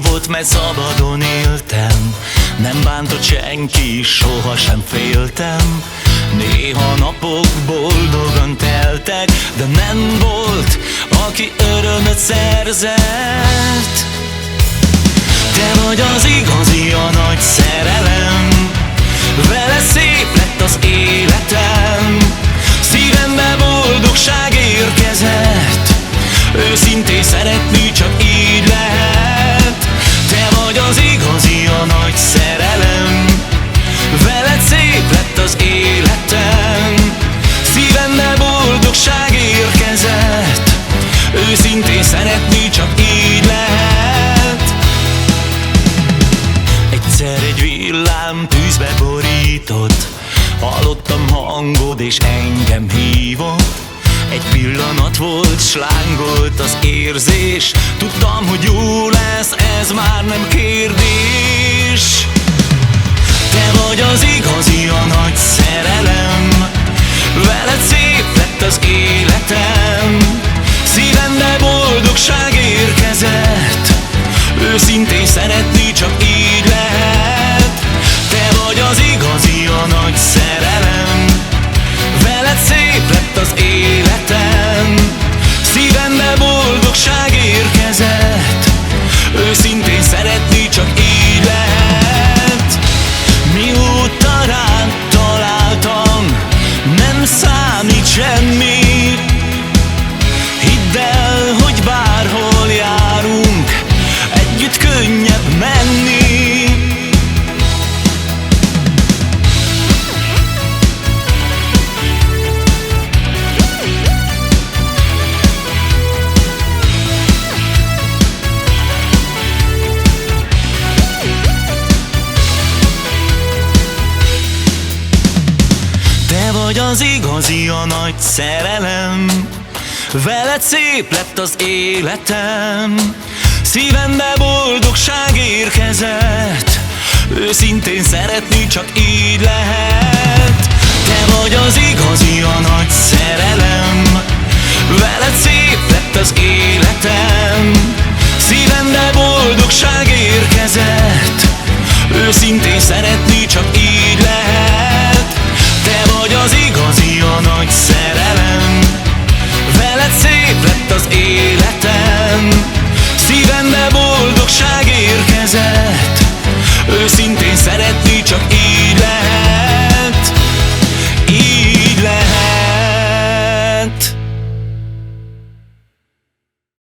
volt, mert szabadon éltem. Nem bántott senki, sohasem féltem. Néha napok boldogan teltek De nem volt, aki örömöt szerzett. Te vagy az igazi, a nagy szerelem tűzbe borított. Hallottam hangod és engem hívott. Egy pillanat volt, slángolt az érzés. Tudtam, hogy jó lesz, ez már nem kérdés. Te vagy az igazi, a nagy szerelem. Veled szép lett az életem. Szívembe boldogság érkezett. Őszintén szeretni and me. Vagy az igazi, a nagy szerelem. Veled szép lett az életem Szívembe boldogság érkezett. Őszintén szeretni csak így lehet. Te vagy az igazi, a nagy szerelem. Veled szép lett az életem Szívembe boldogság érkezett. Őszintén szeretni az igazi a nagy szerelem.